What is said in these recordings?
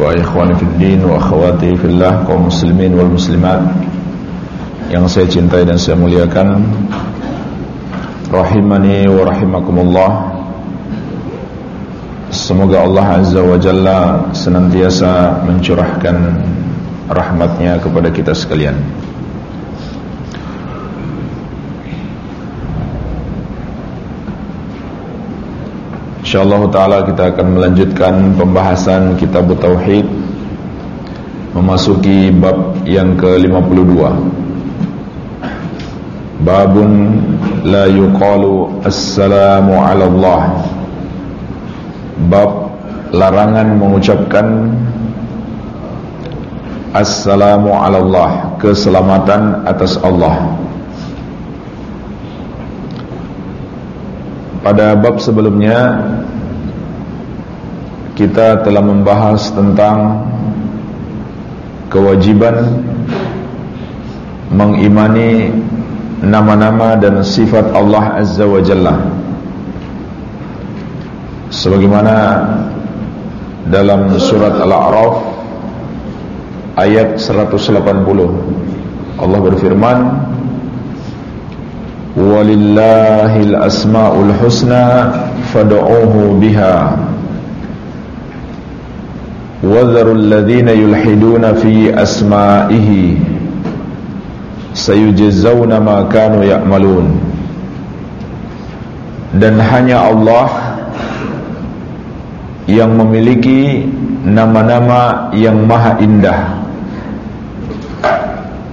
وإخواني في الدين وأخواتي في الله kaum muslimin wal muslimat yang saya cintai dan saya muliakan rahimani wa rahimakumullah semoga Allah azza wa jalla senantiasa mencurahkan rahmatnya kepada kita sekalian InsyaAllah ta'ala kita akan melanjutkan pembahasan kitab Tauhid Memasuki bab yang ke-52. Babun la yuqalu assalamu ala Allah. Bab larangan mengucapkan Assalamu ala Allah Keselamatan atas Allah Pada bab sebelumnya kita telah membahas tentang kewajiban mengimani nama-nama dan sifat Allah Azza wa Jalla. Sebagaimana dalam surat Al-A'raf ayat 180 Allah berfirman walillahil asmaul husna fad'uuhu biha وذروا الذين يلحدون في أسمائه سيجزون ما كانوا يعملون dan hanya Allah yang memiliki nama-nama yang maha indah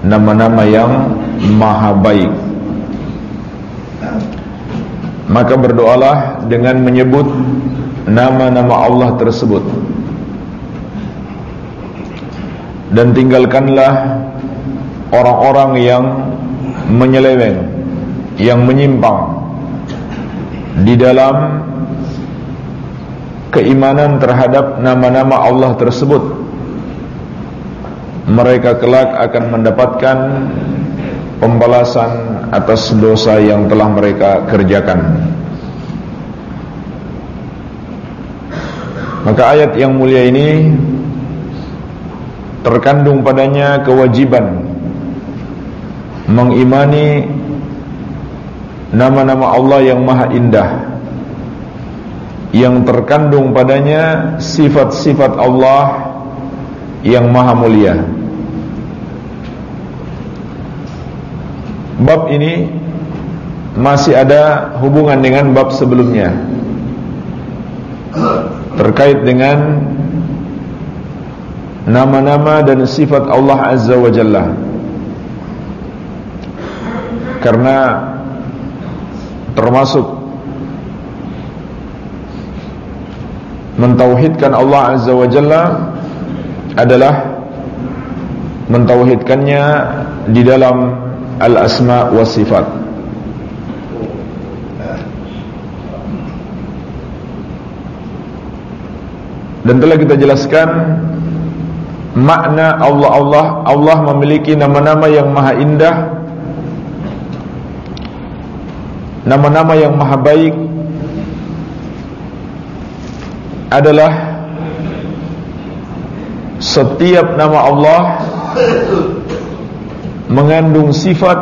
nama-nama yang maha baik maka berdoalah dengan menyebut nama-nama Allah tersebut. Dan tinggalkanlah orang-orang yang menyeleweng yang menyimpang di dalam keimanan terhadap nama-nama Allah tersebut. Mereka kelak akan mendapatkan pembalasan atas dosa yang telah mereka kerjakan. Maka ayat yang mulia ini terkandung padanya kewajiban mengimani nama-nama Allah yang maha indah yang terkandung padanya sifat-sifat Allah yang maha mulia bab ini masih ada hubungan dengan bab sebelumnya. Terkait dengan nama-nama dan sifat Allah Azza wa Jalla. Karena termasuk mentauhidkan Allah Azza wa Jalla adalah mentauhidkannya di dalam al-asma wa sifat. Dan telah kita jelaskan makna Allah Allah Allah memiliki nama-nama yang maha indah nama-nama yang maha baik adalah setiap nama Allah mengandung sifat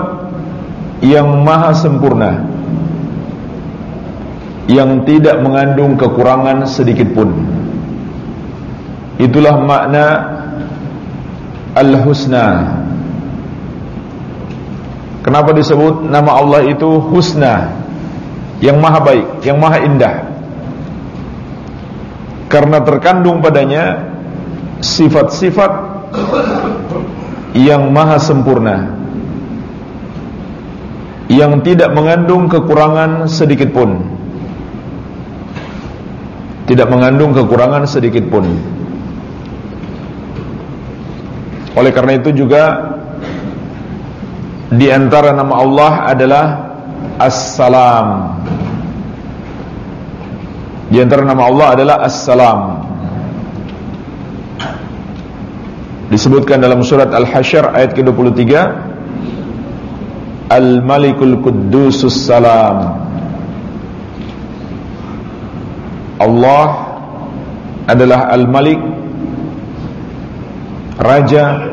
yang maha sempurna yang tidak mengandung kekurangan sedikit pun. Itulah makna Al-Husna. Kenapa disebut nama Allah itu Husna? Yang maha baik, yang maha indah. Karena terkandung padanya Sifat-sifat Yang maha sempurna Yang tidak mengandung kekurangan sedikit pun tidak mengandung kekurangan sedikit pun. Oleh karena itu juga di antara nama Allah adalah As-Salam. Di antara nama Allah adalah As-Salam. Disebutkan dalam surat Al-Hasyr ayat ke-23 Al-Malikul Quddusus Salam Allah adalah Al-Malik Raja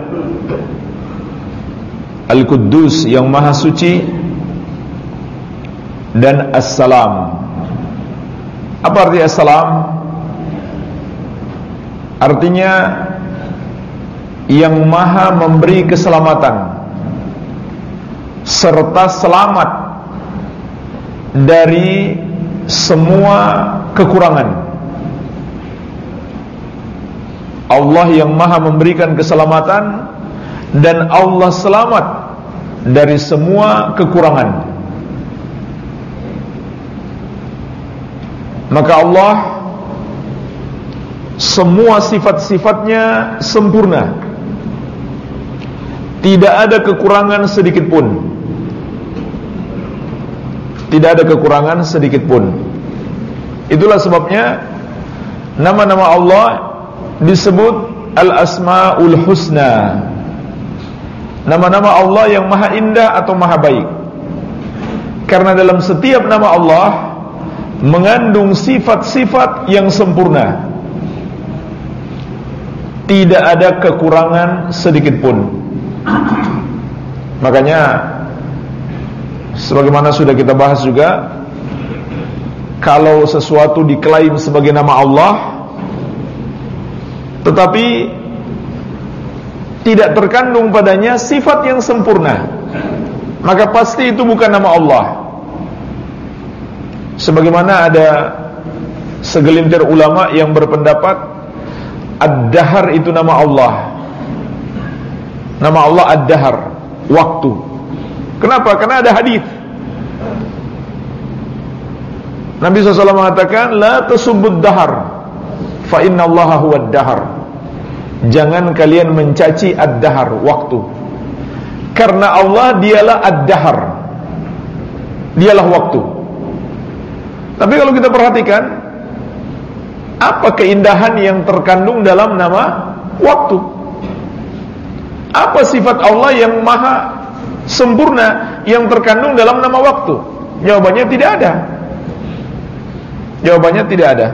Al-Quddus yang maha suci Dan As-Salam Apa arti As-Salam? Artinya Yang maha memberi keselamatan Serta selamat Dari Semua kekurangan. Allah yang maha memberikan keselamatan Dan Allah selamat Dari semua kekurangan. Maka Allah Semua sifat-sifatnya sempurna Tidak ada kekurangan sedikit pun. Tidak ada kekurangan sedikit pun. Itulah sebabnya Nama-nama Allah disebut Al-Asma'ul Husna. Nama-nama Allah yang maha indah atau maha baik. Karena dalam setiap nama Allah Mengandung sifat-sifat yang sempurna. Tidak ada kekurangan sedikit pun Makanya Sebagaimana sudah kita bahas juga Kalau sesuatu diklaim sebagai nama Allah tetapi tidak terkandung padanya sifat yang sempurna maka pasti itu bukan nama Allah. Sebagaimana ada segelintir ulama yang berpendapat Ad-Dahar itu nama Allah nama Allah Ad-Dahar. Waktu. Kenapa? karena ada hadis. Nabi SAW mengatakan la tasubbud dahar fa inna Allah huwa dahar jangan kalian mencaci ad-dahar waktu. Karena Allah dialah ad-dahar. Dialah waktu. Tapi kalau kita perhatikan apa keindahan yang terkandung dalam nama waktu apa sifat Allah yang maha sempurna yang terkandung dalam nama waktu? Jawabannya tidak ada. Jawabannya tidak ada.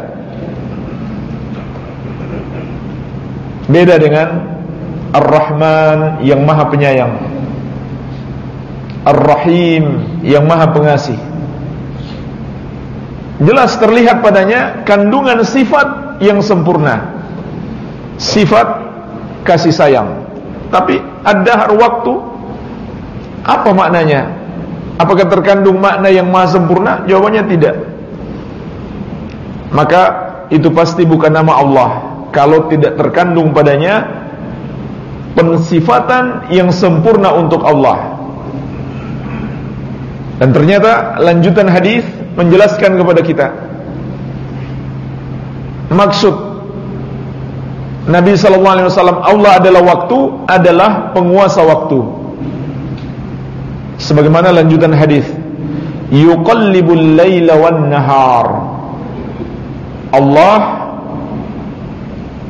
Beda dengan Ar-Rahman yang maha penyayang. Ar-Rahim yang maha pengasih. Jelas terlihat padanya kandungan sifat yang sempurna. Sifat kasih sayang Tapi ada waktu Apa maknanya? Apakah terkandung makna yang maha sempurna? Jawabannya tidak Maka itu pasti bukan nama Allah kalau tidak terkandung padanya pensifatan yang sempurna untuk Allah. Dan ternyata lanjutan hadis menjelaskan kepada kita maksud Nabi sallallahu alaihi wasallam Allah adalah waktu adalah penguasa waktu. Sebagaimana lanjutan hadis yuqallibul laila wan nahar. Allah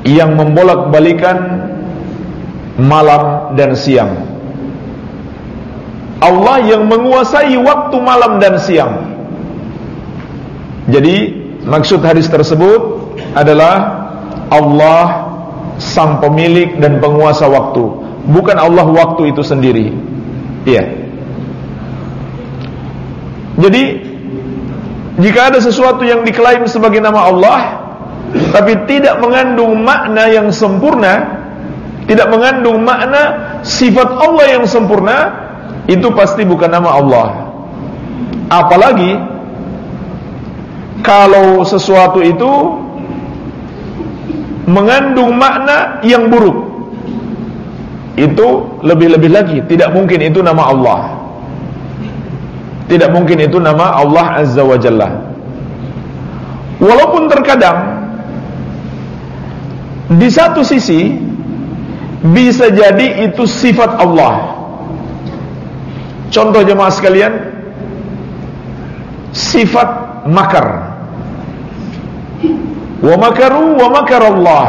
yang membolak-balikan malam dan siang. Allah yang menguasai waktu malam dan siang. Jadi maksud hadis tersebut adalah Allah sang pemilik dan penguasa waktu, bukan Allah waktu itu sendiri. Iya. Jadi jika ada sesuatu yang diklaim sebagai nama Allah tapi tidak mengandung makna yang sempurna, tidak mengandung makna sifat Allah yang sempurna, itu pasti bukan nama Allah. Apalagi kalau sesuatu itu mengandung makna yang buruk. Itu lebih-lebih lagi, tidak mungkin itu nama Allah. Tidak mungkin itu nama Allah Azza wa Jalla. Walaupun terkadang Di satu sisi bisa jadi itu sifat Allah. Contoh jemaah sekalian, sifat makar. Wa makaru wa makar Allah.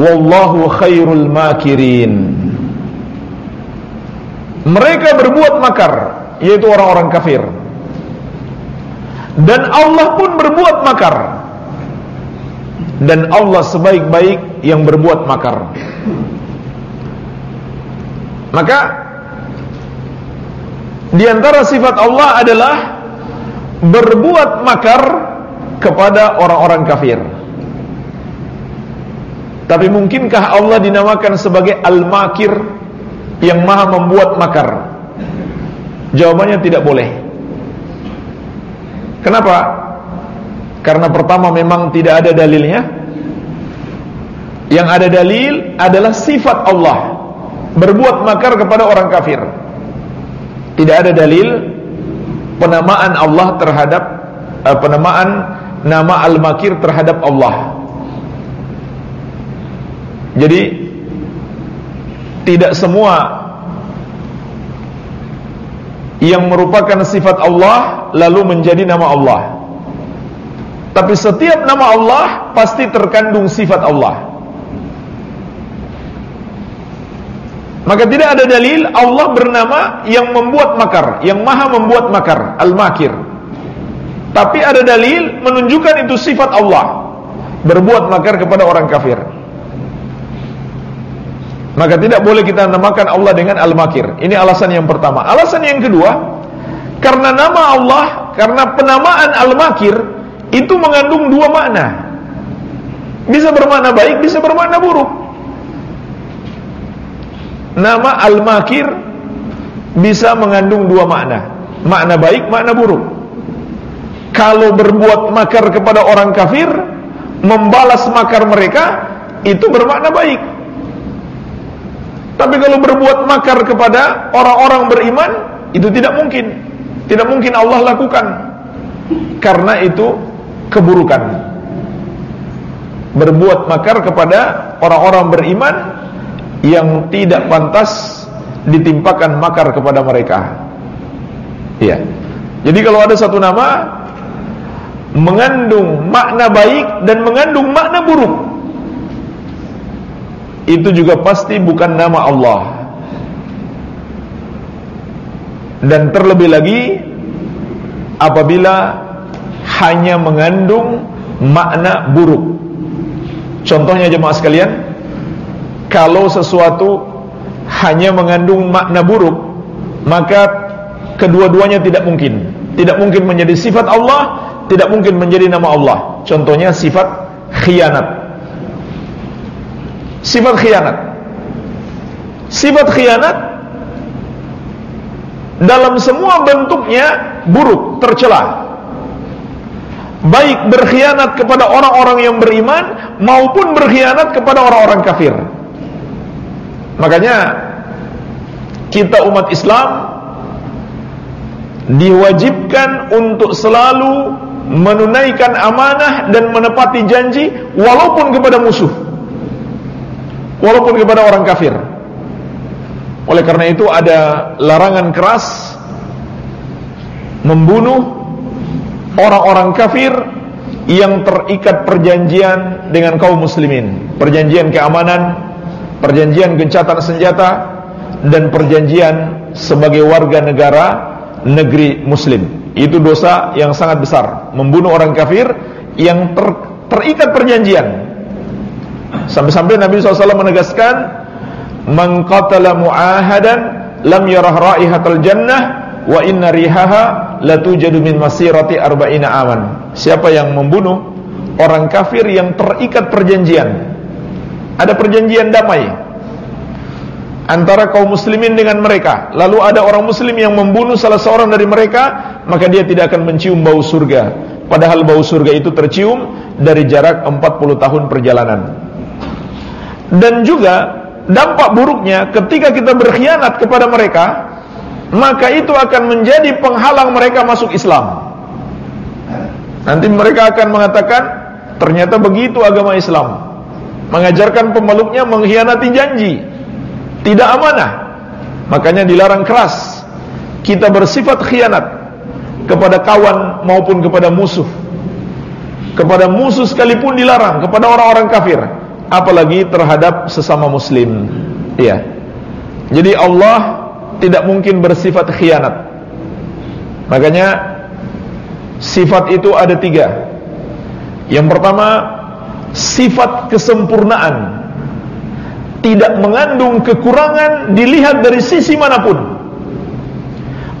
Wallahu khairul makirin. Mereka berbuat makar, yaitu orang-orang kafir. Dan Allah pun berbuat makar. Dan Allah sebaik-baik yang berbuat makar. Maka di antara sifat Allah adalah berbuat makar kepada orang-orang kafir. Tapi mungkinkah Allah dinamakan sebagai Al-Makir yang Maha membuat makar? Jawabannya tidak boleh. Kenapa? Karena pertama memang tidak ada dalilnya. Yang ada dalil adalah sifat Allah berbuat makar kepada orang kafir. Tidak ada dalil penamaan Allah terhadap uh, penamaan nama Al-Makir terhadap Allah. Jadi tidak semua yang merupakan sifat Allah lalu menjadi nama Allah. Tapi setiap nama Allah pasti terkandung sifat Allah. Maka tidak ada dalil Allah bernama yang membuat makar, yang maha membuat makar, al-makir. Tapi ada dalil menunjukkan itu sifat Allah, berbuat makar kepada orang kafir. Maka tidak boleh kita namakan Allah dengan Al-Makir. Ini alasan yang pertama. Alasan yang kedua, karena nama Allah, karena penamaan Al-Makir itu mengandung dua makna. Bisa bermakna baik, bisa bermakna buruk. Nama Al-Makir bisa mengandung dua makna. Makna baik, makna buruk. Kalau berbuat makar kepada orang kafir, membalas makar mereka, itu bermakna baik. Tapi kalau berbuat makar kepada orang-orang beriman Itu tidak mungkin. Tidak mungkin Allah lakukan. Karena itu keburukan. Berbuat makar kepada orang-orang beriman Yang tidak pantas Ditimpakan makar kepada mereka. Iya. Jadi kalau ada satu nama Mengandung makna baik Dan mengandung makna buruk itu juga pasti bukan nama Allah. Dan terlebih lagi apabila hanya mengandung makna buruk. Contohnya jemaah sekalian, kalau sesuatu hanya mengandung makna buruk, maka kedua-duanya tidak mungkin. Tidak mungkin menjadi sifat Allah, tidak mungkin menjadi nama Allah. Contohnya sifat khianat. Sifat khianat Sifat khianat Dalam semua bentuknya Buruk, tercela Baik berkhianat kepada orang-orang yang beriman Maupun berkhianat kepada orang-orang kafir Makanya Kita umat Islam Diwajibkan untuk selalu Menunaikan amanah dan menepati janji Walaupun kepada musuh walaupun kepada orang kafir. Oleh karena itu ada larangan keras membunuh orang-orang kafir yang terikat perjanjian dengan kaum muslimin, perjanjian keamanan, perjanjian gencatan senjata dan perjanjian sebagai warga negara negeri muslim. Itu dosa yang sangat besar, membunuh orang kafir yang ter, terikat perjanjian. Sampai-sampai Nabi SAW menegaskan Man qatala mu'ahadan Lam yarah raihatal jannah Wa inna rihaha Latujadu min masirati arba'ina aman. Siapa yang membunuh Orang kafir yang terikat perjanjian. Ada perjanjian damai Antara kaum muslimin dengan mereka. Lalu ada orang muslim yang membunuh salah seorang dari mereka Maka dia tidak akan mencium bau surga. Padahal bau surga itu tercium Dari jarak 40 tahun perjalanan. Dan juga dampak buruknya ketika kita berkhianat kepada mereka maka itu akan menjadi penghalang mereka masuk Islam. Nanti mereka akan mengatakan ternyata begitu agama Islam. Mengajarkan pemeluknya mengkhianati janji, tidak amanah. Makanya dilarang keras kita bersifat khianat kepada kawan maupun kepada musuh. Kepada musuh sekalipun dilarang, kepada orang-orang kafir, apalagi terhadap sesama muslim. Iya. Jadi Allah tidak mungkin bersifat khianat. Makanya sifat itu ada tiga. Yang pertama sifat kesempurnaan tidak mengandung kekurangan dilihat dari sisi mana pun.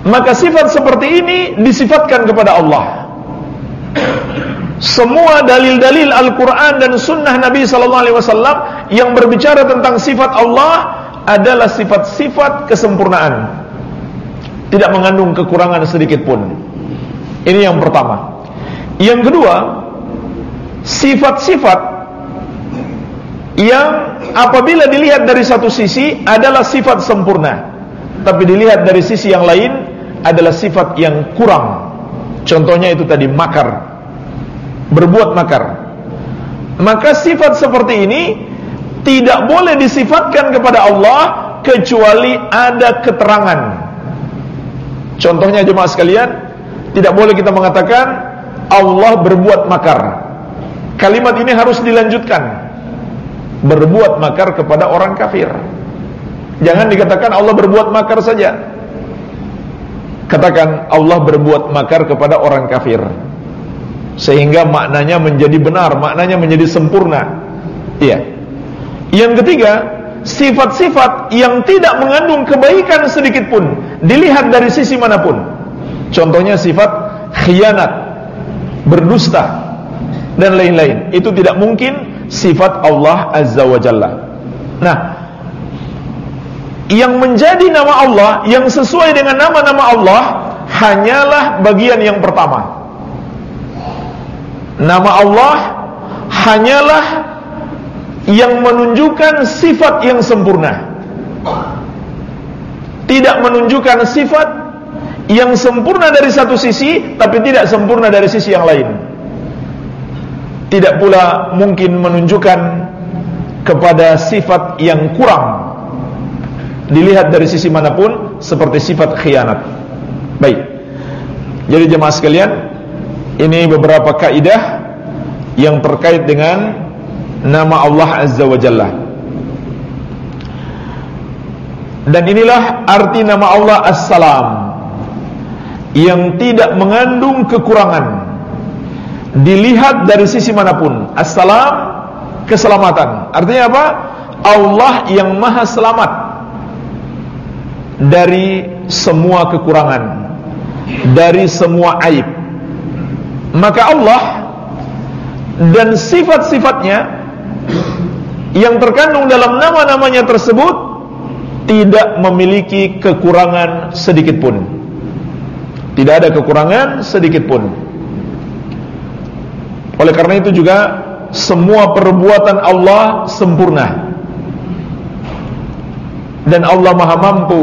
Maka sifat seperti ini disifatkan kepada Allah. Semua dalil-dalil Al-Quran dan Sunnah Nabi Sallallahu Alaihi Wasallam yang berbicara tentang sifat Allah adalah sifat-sifat kesempurnaan, tidak mengandung kekurangan sedikit pun. Ini yang pertama. Yang kedua, sifat-sifat yang apabila dilihat dari satu sisi adalah sifat sempurna, tapi dilihat dari sisi yang lain adalah sifat yang kurang. Contohnya itu tadi makar, berbuat makar. Maka sifat seperti ini tidak boleh disifatkan kepada Allah kecuali ada keterangan. Contohnya jemaah sekalian, tidak boleh kita mengatakan Allah berbuat makar. Kalimat ini harus dilanjutkan. Berbuat makar kepada orang kafir. Jangan dikatakan Allah berbuat makar saja. Katakan Allah berbuat makar kepada orang kafir. Sehingga maknanya menjadi benar, maknanya menjadi sempurna. Iya. Yang ketiga, sifat-sifat yang tidak mengandung kebaikan sedikit pun dilihat dari sisi mana pun. Contohnya sifat khianat, berdusta, dan lain-lain. Itu tidak mungkin sifat Allah Azza wa Jalla. Nah, yang menjadi nama Allah yang sesuai dengan nama-nama Allah hanyalah bagian yang pertama. Nama Allah hanyalah yang menunjukkan sifat yang sempurna. Tidak menunjukkan sifat yang sempurna dari satu sisi tapi tidak sempurna dari sisi yang lain tidak pula mungkin menunjukkan kepada sifat yang kurang dilihat dari sisi mana pun seperti sifat khianat. Baik. Jadi jemaah sekalian, ini beberapa kaidah yang terkait dengan nama Allah Azza wa Jalla. Dan inilah arti nama Allah As-Salam yang tidak mengandung kekurangan dilihat dari sisi mana pun. Assalam keselamatan. Artinya apa? Allah yang maha selamat dari semua kekurangan, dari semua aib. Maka Allah dan sifat-sifatnya yang terkandung dalam nama-namanya tersebut tidak memiliki kekurangan sedikit pun. Tidak ada kekurangan sedikit pun. Oleh karena itu juga semua perbuatan Allah sempurna. Dan Allah Maha mampu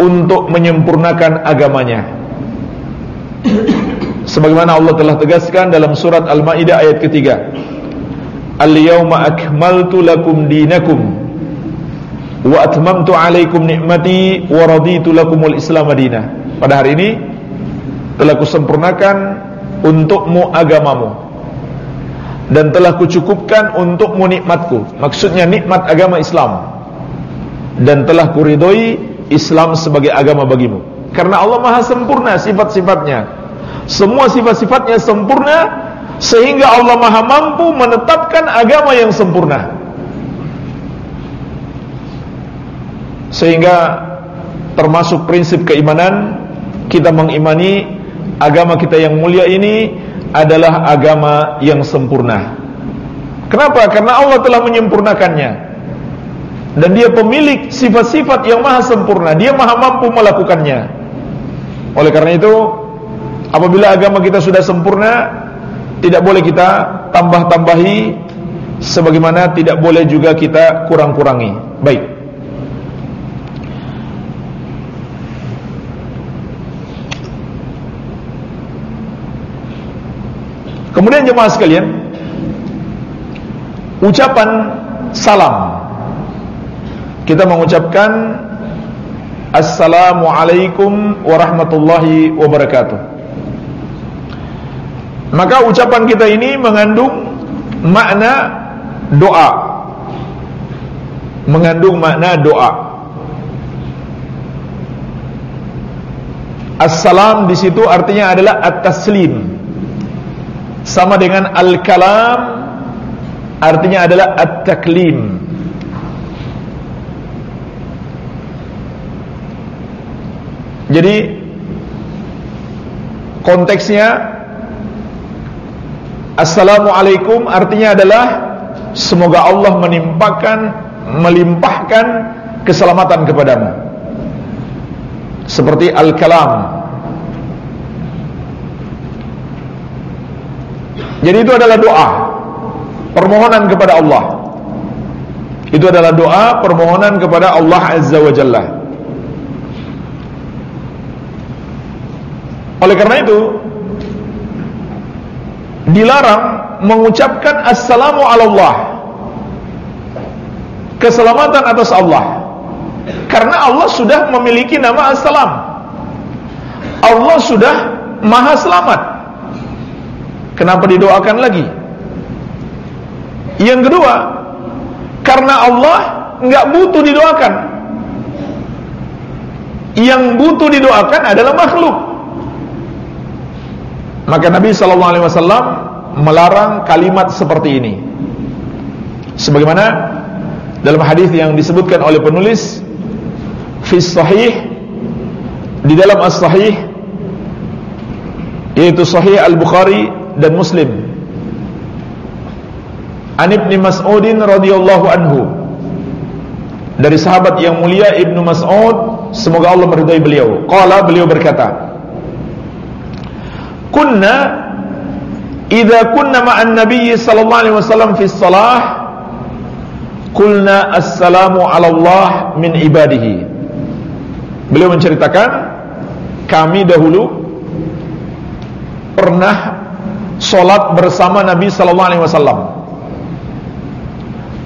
untuk menyempurnakan agamanya. Sebagaimana Allah telah tegaskan dalam surat Al-Maidah ayat ketiga. Al-yawma akmaltu lakum dinakum wa atmamtu alaikum ni'mati wa raditu lakumul Islam madinah. Pada hari ini telah kusempurnakan untukmu agamamu dan telah kucukupkan untukmu nikmatku. Maksudnya nikmat agama Islam. Dan telah kuridhoi Islam sebagai agama bagimu. Karena Allah maha sempurna sifat-sifatnya. Semua sifat-sifatnya sempurna sehingga Allah maha mampu menetapkan agama yang sempurna. Sehingga termasuk prinsip keimanan kita mengimani agama kita yang mulia ini adalah agama yang sempurna. Kenapa? Karena Allah telah menyempurnakannya. Dan dia pemilik sifat-sifat yang maha sempurna. Dia maha mampu melakukannya. Oleh karena itu, apabila agama kita sudah sempurna, tidak boleh kita tambah-tambahi sebagaimana tidak boleh juga kita kurang-kurangi. Baik. Kemudian jemaah sekalian, ucapan salam. Kita mengucapkan Assalamualaikum warahmatullahi wabarakatuh. Maka ucapan kita ini mengandung makna doa. Mengandung makna doa. Assalam di situ artinya adalah at-taslim Sama dengan al-kalam Artinya adalah at-taklim Jadi konteksnya Assalamualaikum artinya adalah semoga Allah menimpakan melimpahkan keselamatan kepadamu. Seperti al-kalam. Jadi itu adalah doa. Permohonan kepada Allah. Itu adalah doa permohonan kepada Allah Azza wa Jalla. Oleh karena itu dilarang mengucapkan assalamu Allah. Keselamatan atas Allah. Karena Allah sudah memiliki nama assalam. Allah sudah maha selamat kenapa didoakan lagi? Yang kedua karena Allah nggak butuh didoakan. Yang butuh didoakan adalah makhluk. Maka Nabi sallallahu alaihi wasallam melarang kalimat seperti ini. Sebagaimana dalam hadis yang disebutkan oleh penulis fi sahih di dalam as-sahih yaitu sahih al-Bukhari dan Muslim. An Ibnu Mas'udin radhiyallahu anhu dari sahabat yang mulia Ibnu Mas'ud semoga Allah meridai beliau. Qala beliau berkata, kunna idza kunna ma'an nabiy sallallahu alaihi wasallam fi shalah qulna assalamu ala Allah min ibadihi beliau menceritakan kami dahulu pernah solat bersama Nabi sallallahu alaihi wasallam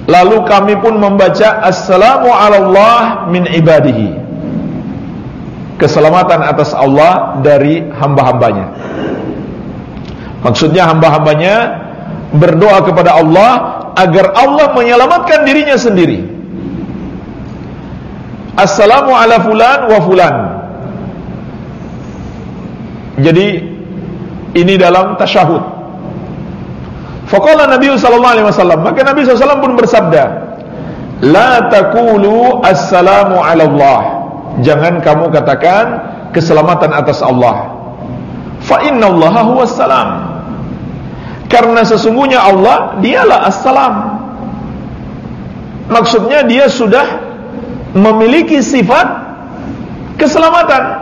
lalu kami pun membaca assalamu ala Allah min ibadihi keselamatan atas Allah dari hamba-hambanya Maksudnya hamba-hambanya berdoa kepada Allah agar Allah menyelamatkan dirinya sendiri. Assalamu ala fulan wa fulan. Jadi ini dalam tasyahud. Faqala Nabi sallallahu alaihi wasallam, maka Nabi sallallahu pun bersabda, "La taqulu assalamu ala Allah." Jangan kamu katakan keselamatan atas Allah. Fa inna Allah huwas salam. Karena sesungguhnya Allah dialah assalam. Maksudnya dia sudah memiliki sifat keselamatan.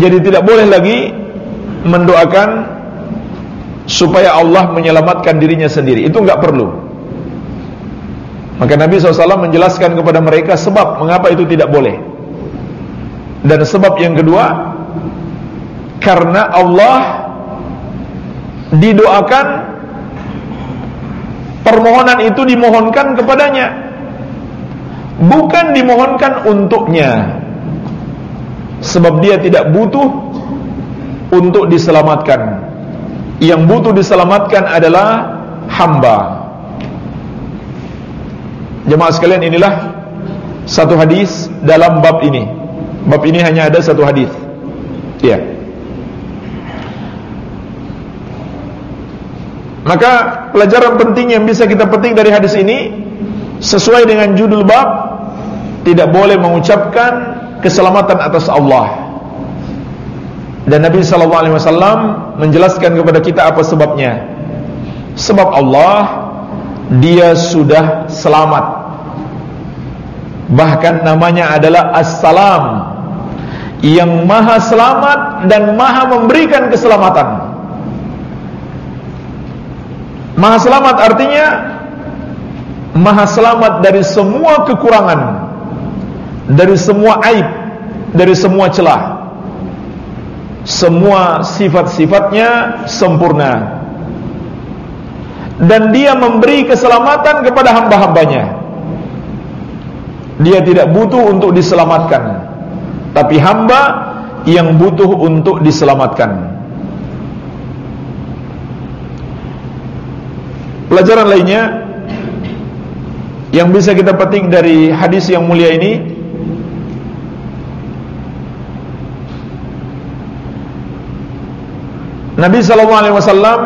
Jadi tidak boleh lagi mendoakan supaya Allah menyelamatkan dirinya sendiri. Itu enggak perlu. Maka Nabi SAW menjelaskan kepada mereka sebab mengapa itu tidak boleh. Dan sebab yang kedua, karena Allah didoakan permohonan itu dimohonkan kepadanya bukan dimohonkan untuknya sebab dia tidak butuh untuk diselamatkan. Yang butuh diselamatkan adalah hamba. Jemaah sekalian inilah satu hadis dalam bab ini. Bab ini hanya ada satu hadis. Ya. Maka pelajaran penting yang bisa kita petik dari hadis ini sesuai dengan judul bab tidak boleh mengucapkan keselamatan atas Allah. Dan Nabi sallallahu alaihi wasallam menjelaskan kepada kita apa sebabnya. Sebab Allah dia sudah selamat. Bahkan namanya adalah As-Salam yang maha selamat dan maha memberikan keselamatan. Maha selamat artinya Maha selamat dari semua kekurangan Dari semua aib Dari semua celah Semua sifat-sifatnya sempurna dan dia memberi keselamatan kepada hamba-hambanya. Dia tidak butuh untuk diselamatkan, tapi hamba yang butuh untuk diselamatkan. Pelajaran lainnya yang bisa kita petik dari hadis yang mulia ini Nabi sallallahu alaihi wasallam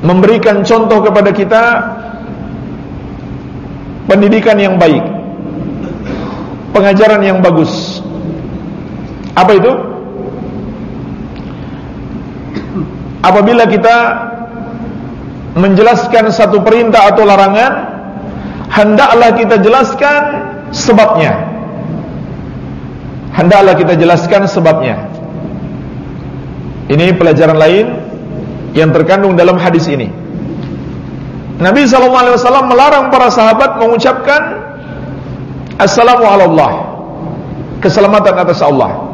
memberikan contoh kepada kita pendidikan yang baik, pengajaran yang bagus. Apa itu? Apabila kita menjelaskan satu perintah atau larangan, hendaklah kita jelaskan sebabnya. Hendaklah kita jelaskan sebabnya. Ini pelajaran lain yang terkandung dalam hadis ini. Nabi SAW melarang para sahabat mengucapkan Assalamualaikum Keselamatan atas Allah.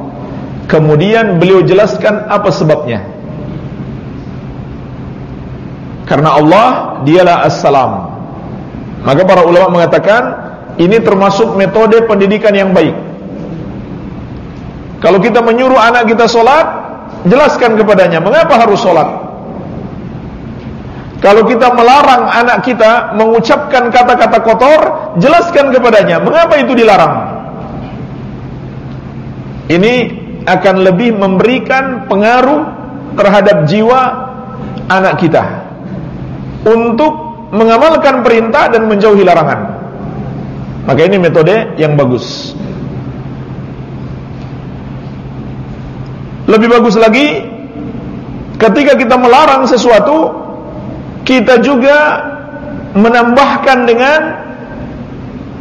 Kemudian beliau jelaskan apa sebabnya. Karena Allah dialah Assalam. Maka para ulama mengatakan Ini termasuk metode pendidikan yang baik. Kalau kita menyuruh anak kita sholat Jelaskan kepadanya Mengapa harus sholat kalau kita melarang anak kita mengucapkan kata-kata kotor, jelaskan kepadanya mengapa itu dilarang. Ini akan lebih memberikan pengaruh terhadap jiwa anak kita untuk mengamalkan perintah dan menjauhi larangan. Maka ini metode yang bagus. Lebih bagus lagi ketika kita melarang sesuatu kita juga menambahkan dengan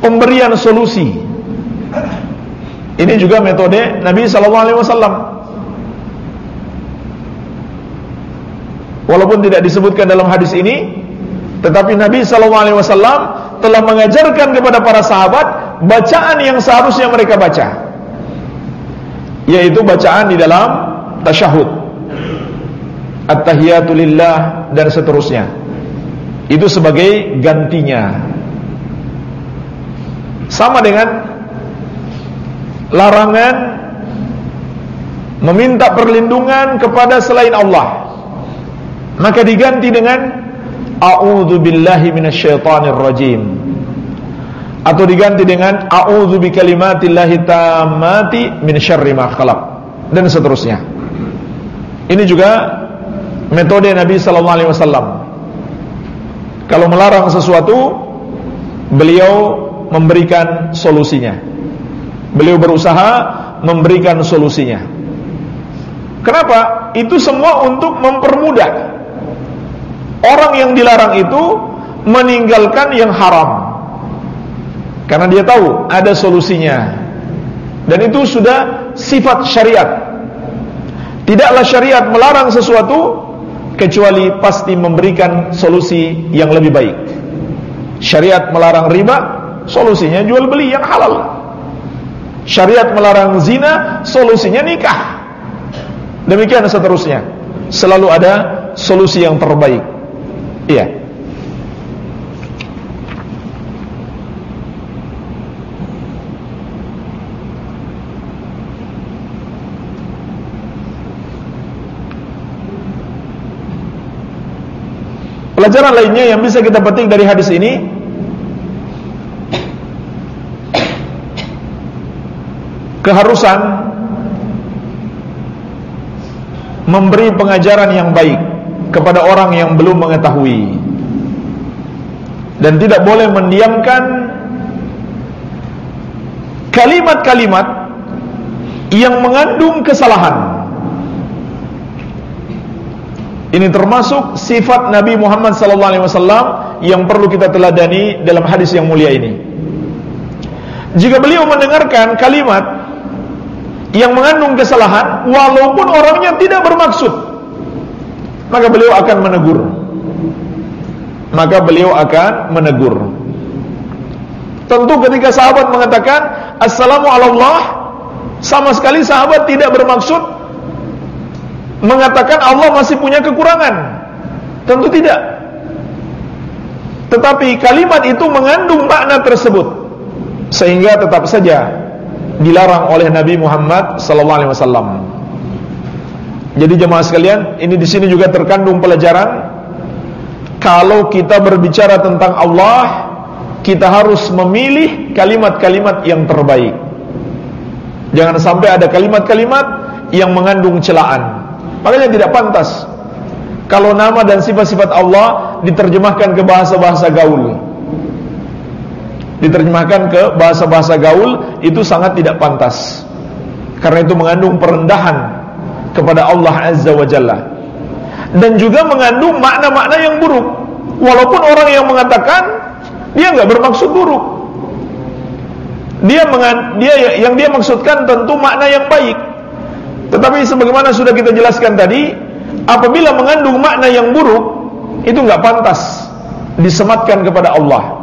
pemberian solusi. Ini juga metode Nabi sallallahu alaihi wasallam. Walaupun tidak disebutkan dalam hadis ini, tetapi Nabi sallallahu alaihi wasallam telah mengajarkan kepada para sahabat bacaan yang seharusnya mereka baca. Yaitu bacaan di dalam tasyahud at-tahiyatu lillah dan seterusnya. Itu sebagai gantinya. Sama dengan larangan meminta perlindungan kepada selain Allah. Maka diganti dengan a'udzu billahi minasyaitonir rajim. Atau diganti dengan a'udzu bikalimatillahi tammati min syarri ma khalaq dan seterusnya. Ini juga metode Nabi sallallahu alaihi wasallam. Kalau melarang sesuatu, beliau memberikan solusinya. Beliau berusaha memberikan solusinya. Kenapa? Itu semua untuk mempermudah orang yang dilarang itu meninggalkan yang haram. Karena dia tahu ada solusinya. Dan itu sudah sifat syariat. Tidaklah syariat melarang sesuatu kecuali pasti memberikan solusi yang lebih baik. Syariat melarang riba, solusinya jual beli yang halal. Syariat melarang zina, solusinya nikah. Demikian seterusnya. Selalu ada solusi yang terbaik. Iya. Pelajaran lainnya yang bisa kita petik dari hadis ini keharusan memberi pengajaran yang baik kepada orang yang belum mengetahui dan tidak boleh mendiamkan kalimat-kalimat yang mengandung kesalahan ini termasuk sifat Nabi Muhammad SAW yang perlu kita teladani dalam hadis yang mulia ini. Jika beliau mendengarkan kalimat yang mengandung kesalahan, walaupun orangnya tidak bermaksud, maka beliau akan menegur. Maka beliau akan menegur. Tentu ketika sahabat mengatakan Assalamualaikum sama sekali sahabat tidak bermaksud mengatakan Allah masih punya kekurangan. Tentu tidak. Tetapi kalimat itu mengandung makna tersebut sehingga tetap saja dilarang oleh Nabi Muhammad sallallahu alaihi wasallam. Jadi jemaah sekalian, ini di sini juga terkandung pelajaran kalau kita berbicara tentang Allah, kita harus memilih kalimat-kalimat yang terbaik. Jangan sampai ada kalimat-kalimat yang mengandung celaan. Makanya tidak pantas kalau nama dan sifat-sifat Allah diterjemahkan ke bahasa-bahasa gaul. Diterjemahkan ke bahasa-bahasa gaul itu sangat tidak pantas. Karena itu mengandung perendahan kepada Allah Azza wa Jalla. Dan juga mengandung makna-makna yang buruk. Walaupun orang yang mengatakan dia nggak bermaksud buruk. Dia mengan, dia yang dia maksudkan tentu makna yang baik. Tetapi sebagaimana sudah kita jelaskan tadi, apabila mengandung makna yang buruk itu nggak pantas disematkan kepada Allah.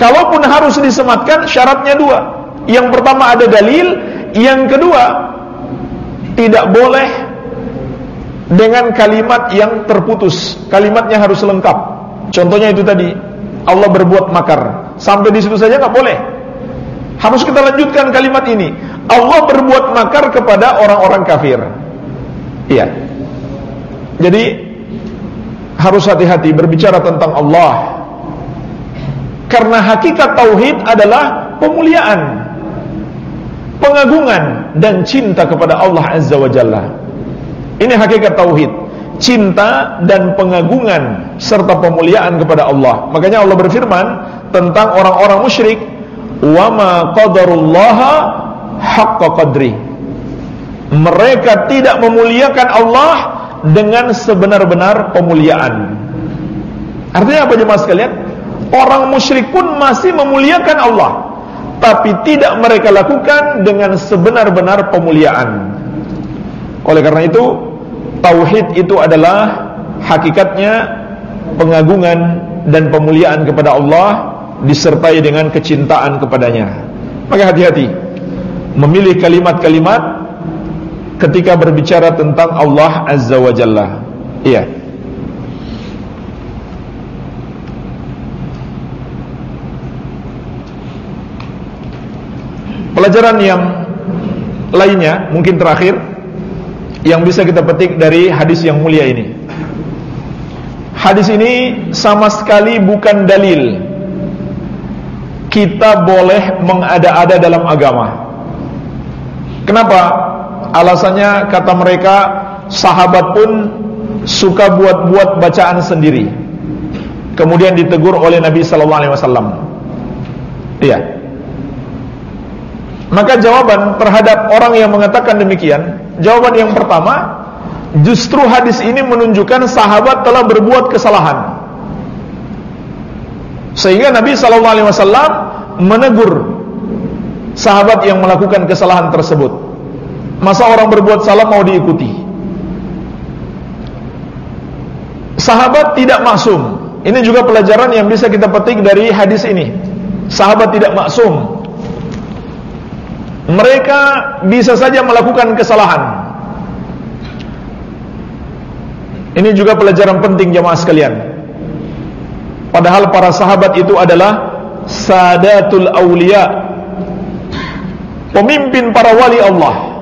Kalaupun harus disematkan syaratnya dua. Yang pertama ada dalil, yang kedua tidak boleh dengan kalimat yang terputus. Kalimatnya harus lengkap. Contohnya itu tadi, Allah berbuat makar. Sampai di situ saja nggak boleh. Harus kita lanjutkan kalimat ini. Allah berbuat makar kepada orang-orang kafir. Iya. Jadi harus hati-hati berbicara tentang Allah. Karena hakikat tauhid adalah pemuliaan, pengagungan dan cinta kepada Allah Azza wa Jalla. Ini hakikat tauhid, cinta dan pengagungan serta pemuliaan kepada Allah. Makanya Allah berfirman tentang orang-orang musyrik, "Wa ma qadarullaha haqqa qadri." Mereka tidak memuliakan Allah dengan sebenar-benar pemuliaan. Artinya apa jemaah sekalian? Orang musyrik pun masih memuliakan Allah, tapi tidak mereka lakukan dengan sebenar-benar pemuliaan. Oleh karena itu, tauhid itu adalah hakikatnya pengagungan dan pemuliaan kepada Allah disertai dengan kecintaan kepadanya. Maka hati-hati memilih kalimat-kalimat ketika berbicara tentang Allah Azza wa Jalla. Iya. Pelajaran yang lainnya, mungkin terakhir yang bisa kita petik dari hadis yang mulia ini. Hadis ini sama sekali bukan dalil kita boleh mengada-ada dalam agama. Kenapa? Alasannya kata mereka sahabat pun suka buat-buat bacaan sendiri. Kemudian ditegur oleh Nabi sallallahu alaihi wasallam. Iya. Maka jawaban terhadap orang yang mengatakan demikian, jawaban yang pertama, justru hadis ini menunjukkan sahabat telah berbuat kesalahan. Sehingga Nabi sallallahu alaihi wasallam menegur sahabat yang melakukan kesalahan tersebut. Masa orang berbuat salah mau diikuti? Sahabat tidak maksum. Ini juga pelajaran yang bisa kita petik dari hadis ini. Sahabat tidak maksum. Mereka bisa saja melakukan kesalahan. Ini juga pelajaran penting jemaah sekalian. Padahal para sahabat itu adalah sadatul aulia, pemimpin para wali Allah.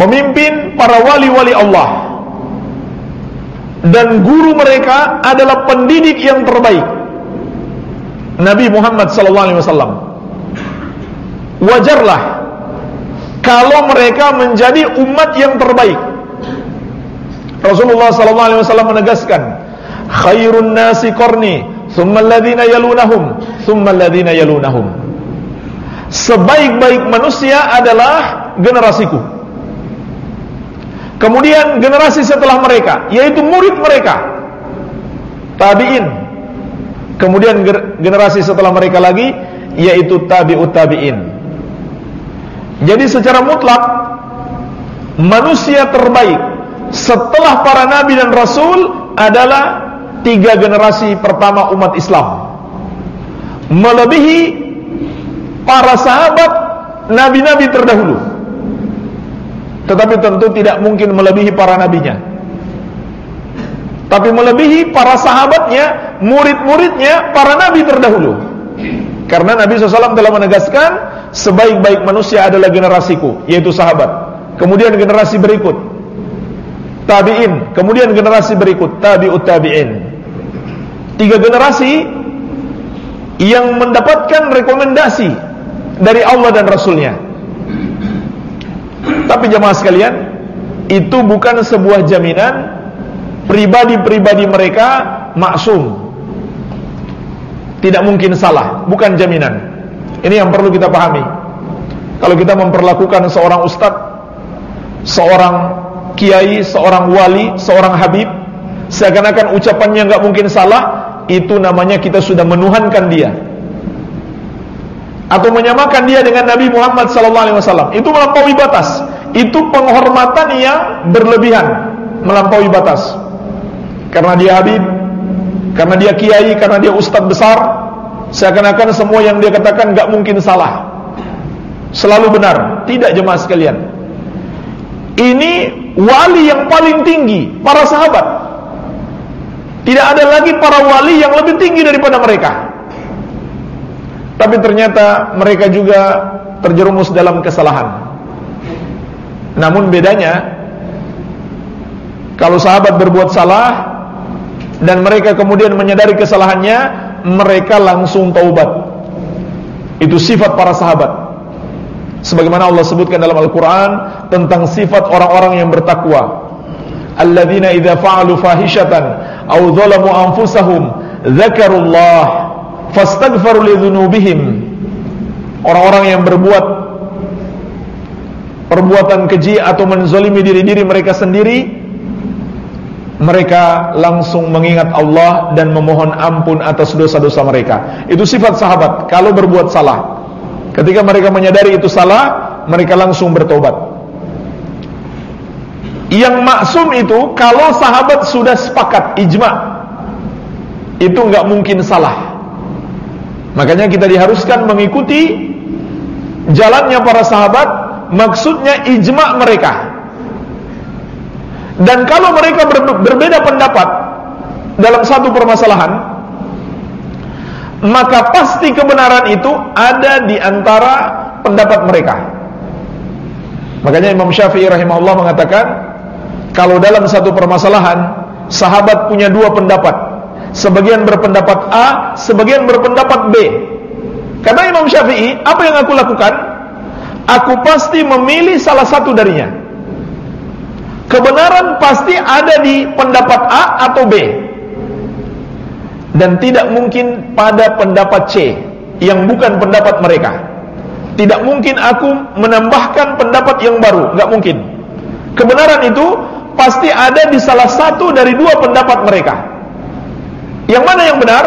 Memimpin para wali-wali Allah. Dan guru mereka adalah pendidik yang terbaik. Nabi Muhammad wasallam. Wajarlah kalau mereka menjadi umat yang terbaik. Rasulullah wasallam menegaskan khairun nasi qarni thumma alladhina yalunahum thumma alladhina yalunahum sebaik-baik manusia adalah generasiku Kemudian generasi setelah mereka, yaitu murid mereka, tabi'in. Kemudian generasi setelah mereka lagi, yaitu tabi'ut tabi'in. Jadi secara mutlak, manusia terbaik setelah para nabi dan rasul adalah tiga generasi pertama umat Islam. Melebihi para sahabat nabi-nabi terdahulu. Tetapi tentu tidak mungkin melebihi para nabinya Tapi melebihi para sahabatnya, murid-muridnya, para nabi terdahulu. Karena Nabi SAW telah menegaskan sebaik-baik manusia adalah generasiku, yaitu sahabat. Kemudian generasi berikut, tabi'in. Kemudian generasi berikut, tabi'ut tabi'in. Tiga generasi yang mendapatkan rekomendasi dari Allah dan Rasulnya. Tapi jemaah sekalian, itu bukan sebuah jaminan pribadi-pribadi mereka maksum. Tidak mungkin salah, bukan jaminan. Ini yang perlu kita pahami. Kalau kita memperlakukan seorang ustadz, seorang kiai, seorang wali, seorang habib, seakan-akan ucapannya nggak mungkin salah, itu namanya kita sudah menuhankan dia atau menyamakan dia dengan Nabi Muhammad SAW. Itu melampaui batas. Itu penghormatan yang berlebihan, melampaui batas. Karena dia habib, karena dia kiai, karena dia ustadz besar, seakan-akan semua yang dia katakan gak mungkin salah. Selalu benar, tidak jemaah sekalian. Ini wali yang paling tinggi, para sahabat. Tidak ada lagi para wali yang lebih tinggi daripada mereka. Tapi ternyata mereka juga terjerumus dalam kesalahan. Namun bedanya kalau sahabat berbuat salah dan mereka kemudian menyadari kesalahannya, mereka langsung taubat. Itu sifat para sahabat. Sebagaimana Allah sebutkan dalam Al-Qur'an tentang sifat orang-orang yang bertakwa. Alladzina idza fa'alu fahishatan dzalamu anfusahum dzakarullah fastaghfaru lidzunubihim orang-orang yang berbuat perbuatan keji atau menzalimi diri-diri mereka sendiri mereka langsung mengingat Allah dan memohon ampun atas dosa-dosa mereka. Itu sifat sahabat. Kalau berbuat salah ketika mereka menyadari itu salah mereka langsung bertobat. Yang maksum itu kalau sahabat sudah sepakat ijma itu nggak mungkin salah Makanya kita diharuskan mengikuti jalannya para sahabat, maksudnya ijma mereka. Dan kalau mereka ber berbeda pendapat dalam satu permasalahan, maka pasti kebenaran itu ada di antara pendapat mereka. Makanya Imam Syafi'i rahimahullah mengatakan, kalau dalam satu permasalahan sahabat punya dua pendapat, Sebagian berpendapat A, sebagian berpendapat B. Kata Imam Syafi'i, apa yang aku lakukan? Aku pasti memilih salah satu darinya. Kebenaran pasti ada di pendapat A atau B. Dan tidak mungkin pada pendapat C yang bukan pendapat mereka. Tidak mungkin aku menambahkan pendapat yang baru, nggak mungkin. Kebenaran itu pasti ada di salah satu dari dua pendapat mereka. Yang mana yang benar?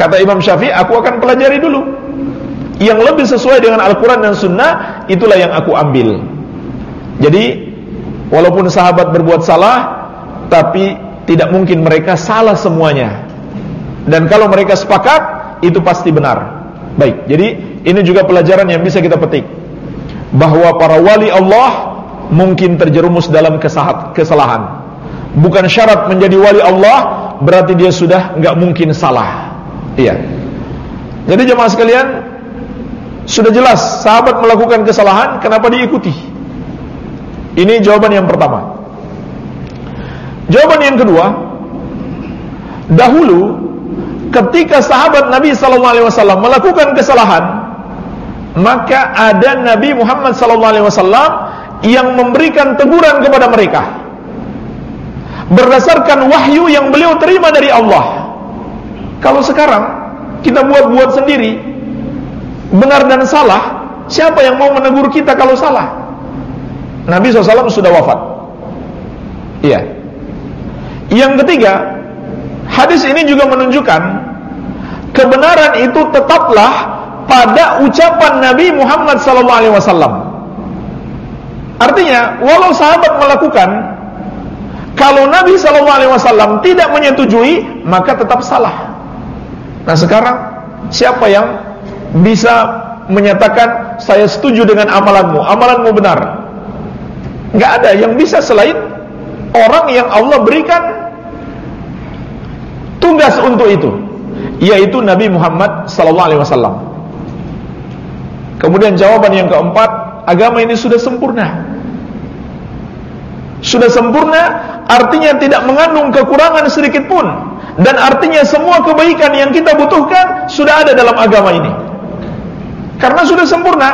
Kata Imam Syafi'i, aku akan pelajari dulu. Yang lebih sesuai dengan Al-Quran dan Sunnah, itulah yang aku ambil. Jadi, walaupun sahabat berbuat salah, tapi tidak mungkin mereka salah semuanya. Dan kalau mereka sepakat, itu pasti benar. Baik, jadi ini juga pelajaran yang bisa kita petik. Bahwa para wali Allah mungkin terjerumus dalam kesalahan. Bukan syarat menjadi wali Allah berarti dia sudah nggak mungkin salah. Iya. Jadi jemaah sekalian, sudah jelas sahabat melakukan kesalahan, kenapa diikuti? Ini jawaban yang pertama. Jawaban yang kedua, dahulu ketika sahabat Nabi sallallahu alaihi wasallam melakukan kesalahan, maka ada Nabi Muhammad sallallahu alaihi wasallam yang memberikan teguran kepada mereka berdasarkan wahyu yang beliau terima dari Allah. Kalau sekarang kita buat-buat sendiri benar dan salah, siapa yang mau menegur kita kalau salah? Nabi SAW sudah wafat. Iya. Yang ketiga, hadis ini juga menunjukkan kebenaran itu tetaplah pada ucapan Nabi Muhammad SAW. Artinya, walau sahabat melakukan kalau Nabi SAW tidak menyetujui, maka tetap salah. Nah sekarang siapa yang bisa menyatakan saya setuju dengan amalanmu, amalanmu benar? Gak ada yang bisa selain orang yang Allah berikan tugas untuk itu, yaitu Nabi Muhammad sallallahu alaihi wasallam. Kemudian jawaban yang keempat, agama ini sudah sempurna. Sudah sempurna artinya tidak mengandung kekurangan sedikit pun dan artinya semua kebaikan yang kita butuhkan sudah ada dalam agama ini. Karena sudah sempurna.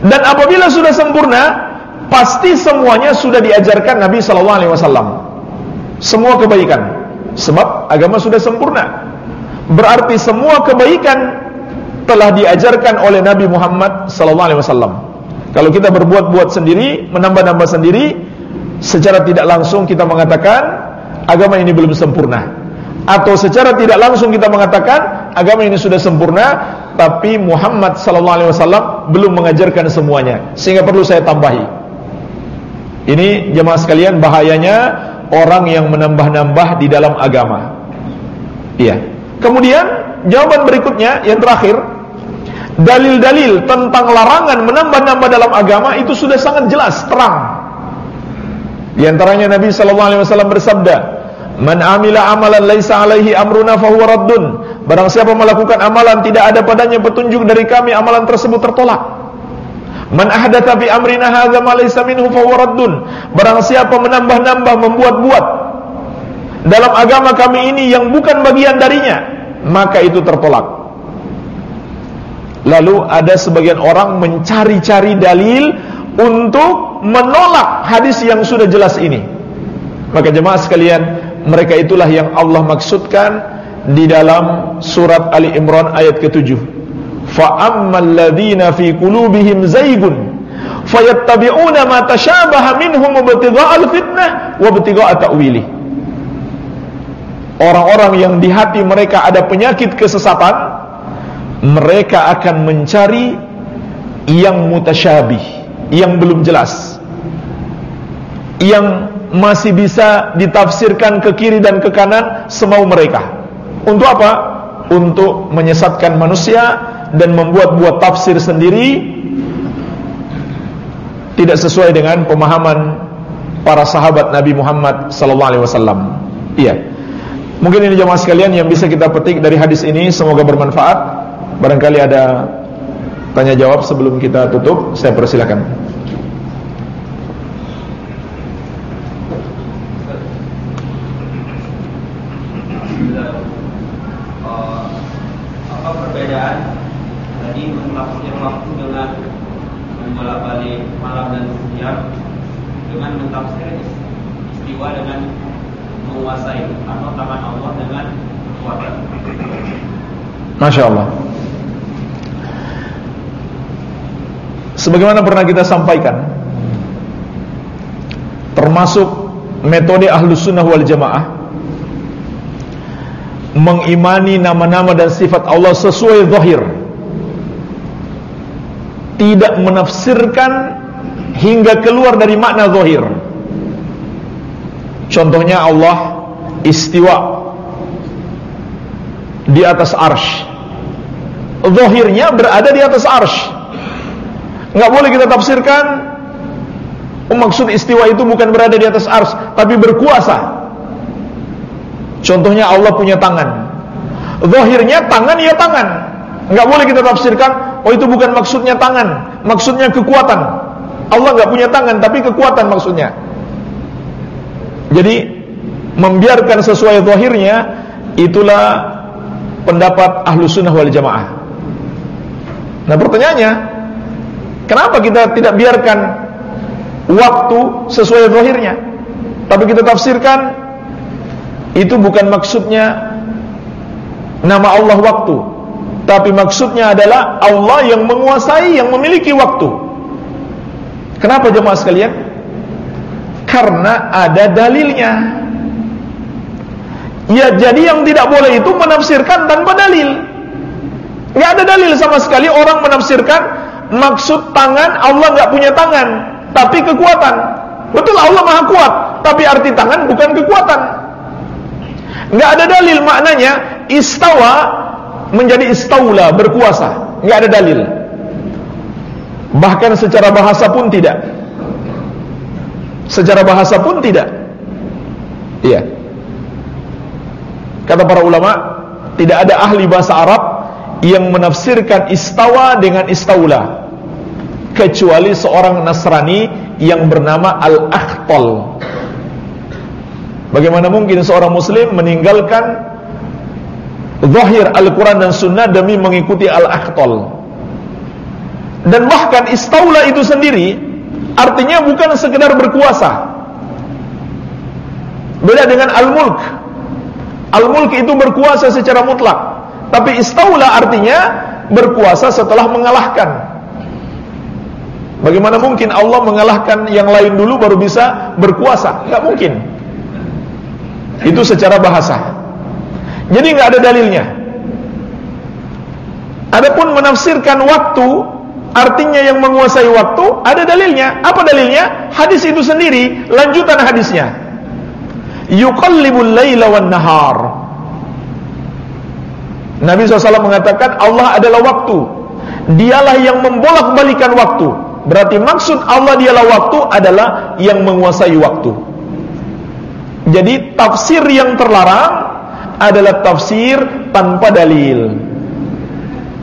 Dan apabila sudah sempurna, pasti semuanya sudah diajarkan Nabi sallallahu alaihi wasallam. Semua kebaikan. Sebab agama sudah sempurna. Berarti semua kebaikan telah diajarkan oleh Nabi Muhammad sallallahu alaihi wasallam. Kalau kita berbuat-buat sendiri, menambah-nambah sendiri, secara tidak langsung kita mengatakan agama ini belum sempurna. Atau secara tidak langsung kita mengatakan agama ini sudah sempurna, tapi Muhammad sallallahu alaihi wasallam belum mengajarkan semuanya. Sehingga perlu saya tambahi. Ini jemaah sekalian bahayanya orang yang menambah-nambah di dalam agama. Iya. Kemudian jawaban berikutnya yang terakhir dalil-dalil tentang larangan menambah-nambah dalam agama itu sudah sangat jelas, terang. Di antaranya Nabi sallallahu alaihi wasallam bersabda, "Man amila amalan laisa alaihi amruna fahuwa raddun." Barang siapa melakukan amalan tidak ada padanya petunjuk dari kami, amalan tersebut tertolak. Man ahdatsa fi amrina hadza ma minhu raddun. Barang siapa menambah-nambah membuat-buat dalam agama kami ini yang bukan bagian darinya, maka itu tertolak. Lalu ada sebagian orang mencari-cari dalil untuk menolak hadis yang sudah jelas ini. Maka jemaah sekalian, mereka itulah yang Allah maksudkan di dalam surat Ali Imran ayat ke-7. Fa ammal ladzina fi qulubihim zaygun fayattabi'una ma tashabaha minhum ibtigha'al fitnah wa ta'wili. Orang-orang yang di hati mereka ada penyakit kesesatan, mereka akan mencari yang mutasyabih, yang belum jelas. Yang masih bisa ditafsirkan ke kiri dan ke kanan semau mereka. Untuk apa? Untuk menyesatkan manusia dan membuat-buat tafsir sendiri tidak sesuai dengan pemahaman para sahabat Nabi Muhammad sallallahu alaihi wasallam. Iya. Mungkin ini jemaah sekalian yang bisa kita petik dari hadis ini semoga bermanfaat. Barangkali ada tanya jawab sebelum kita tutup, saya persilakan. Apa perbedaan tadi mentafsir waktu dengan membolak-balik malam dan siang dengan mentafsir istiwa dengan menguasai atau tangan Allah dengan kekuatan. Masya Allah. Sebagaimana pernah kita sampaikan Termasuk metode ahlus sunnah wal jamaah Mengimani nama-nama dan sifat Allah sesuai zahir Tidak menafsirkan hingga keluar dari makna zahir. Contohnya Allah istiwa di atas arsh. Zahirnya berada di atas arsh Enggak boleh kita tafsirkan oh, maksud istiwa itu bukan berada di atas ars, tapi berkuasa. Contohnya Allah punya tangan. Zahirnya tangan ya tangan. Enggak boleh kita tafsirkan oh itu bukan maksudnya tangan, maksudnya kekuatan. Allah enggak punya tangan tapi kekuatan maksudnya. Jadi membiarkan sesuai zahirnya itulah pendapat ahlu sunnah wal jamaah. Nah pertanyaannya, Kenapa kita tidak biarkan waktu sesuai zahirnya? Tapi kita tafsirkan itu bukan maksudnya nama Allah waktu, tapi maksudnya adalah Allah yang menguasai, yang memiliki waktu. Kenapa jemaah sekalian? Karena ada dalilnya. Ya jadi yang tidak boleh itu menafsirkan tanpa dalil. Gak ada dalil sama sekali orang menafsirkan maksud tangan Allah nggak punya tangan, tapi kekuatan. Betul Allah Maha Kuat, tapi arti tangan bukan kekuatan. Nggak ada dalil maknanya istawa menjadi istaula berkuasa. Nggak ada dalil. Bahkan secara bahasa pun tidak. Secara bahasa pun tidak. Iya. Kata para ulama, tidak ada ahli bahasa Arab yang menafsirkan istawa dengan istaula kecuali seorang Nasrani yang bernama Al-Akhtal. Bagaimana mungkin seorang muslim meninggalkan zahir Al-Quran dan Sunnah demi mengikuti Al-Akhtal? Dan bahkan istaula itu sendiri artinya bukan sekedar berkuasa. Beda dengan Al-Mulk. Al-Mulk itu berkuasa secara mutlak. Tapi istaula artinya berkuasa setelah mengalahkan Bagaimana mungkin Allah mengalahkan yang lain dulu baru bisa berkuasa? Gak mungkin. Itu secara bahasa. Jadi nggak ada dalilnya. Adapun menafsirkan waktu artinya yang menguasai waktu ada dalilnya. Apa dalilnya? Hadis itu sendiri, lanjutan hadisnya. Yuqallibul laila wan nahar. Nabi SAW mengatakan Allah adalah waktu. Dialah yang membolak-balikan waktu. Berarti maksud Allah dialah waktu adalah yang menguasai waktu. Jadi tafsir yang terlarang adalah tafsir tanpa dalil.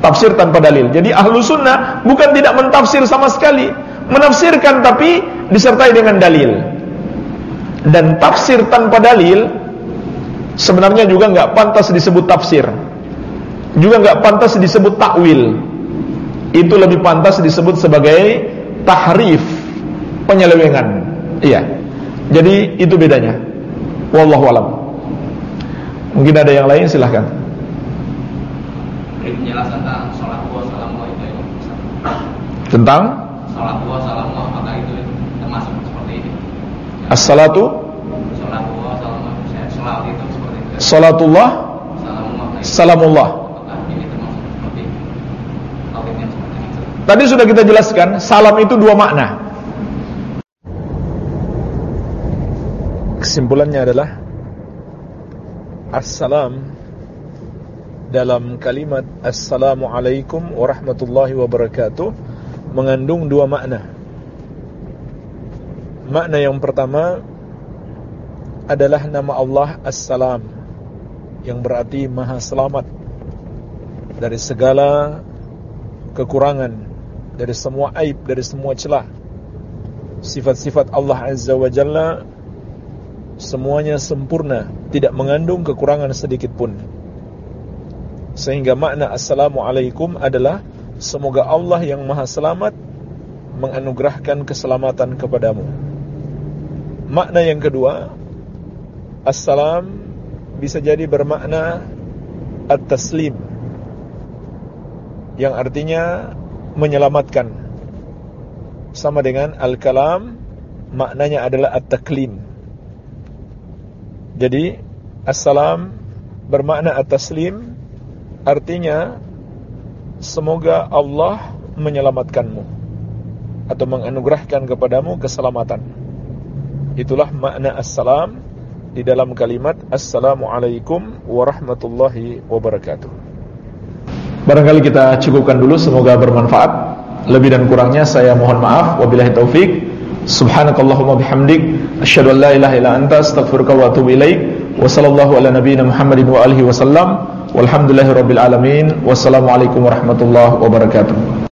Tafsir tanpa dalil. Jadi ahlu sunnah bukan tidak mentafsir sama sekali, menafsirkan tapi disertai dengan dalil. Dan tafsir tanpa dalil sebenarnya juga nggak pantas disebut tafsir, juga nggak pantas disebut takwil. Itu lebih pantas disebut sebagai tahrif, penyelewengan. Iya. Jadi itu bedanya. Wallahu alam. Mungkin ada yang lain silahkan penjelasan tentang sholat dua salam itu ya Tentang? Sholat dua salam apakah itu termasuk seperti ini? As-salatu? Sholat dua salam sholat itu seperti itu Sholatullah? Salamullah termasuk seperti Tadi sudah kita jelaskan Salam itu dua makna Kesimpulannya adalah Assalam dalam kalimat Assalamualaikum warahmatullahi wabarakatuh mengandung dua makna. Makna yang pertama adalah nama Allah Assalam yang berarti Maha Selamat dari segala kekurangan, dari semua aib, dari semua celah. Sifat-sifat Allah Azza wa Jalla semuanya sempurna, tidak mengandung kekurangan sedikit pun. Sehingga makna Assalamualaikum adalah semoga Allah yang maha selamat menganugerahkan keselamatan kepadamu. Makna yang kedua, Assalam bisa jadi bermakna At-Taslim yang artinya menyelamatkan. Sama dengan Al-Kalam maknanya adalah At-Taklim jadi assalam bermakna at-taslim artinya semoga Allah menyelamatkanmu atau menganugerahkan kepadamu keselamatan. Itulah makna assalam di dalam kalimat assalamualaikum warahmatullahi wabarakatuh. Barangkali kita cukupkan dulu semoga bermanfaat. Lebih dan kurangnya saya mohon maaf. Wabillahi taufik. Subhanakallahumma bihamdik asyhadu an la ilaha illa anta astaghfiruka wa atubu ilaik. Wa sallallahu ala nabiyyina Muhammadin wa alihi wasallam. Walhamdulillahirabbil alamin. Wassalamualaikum warahmatullahi wabarakatuh.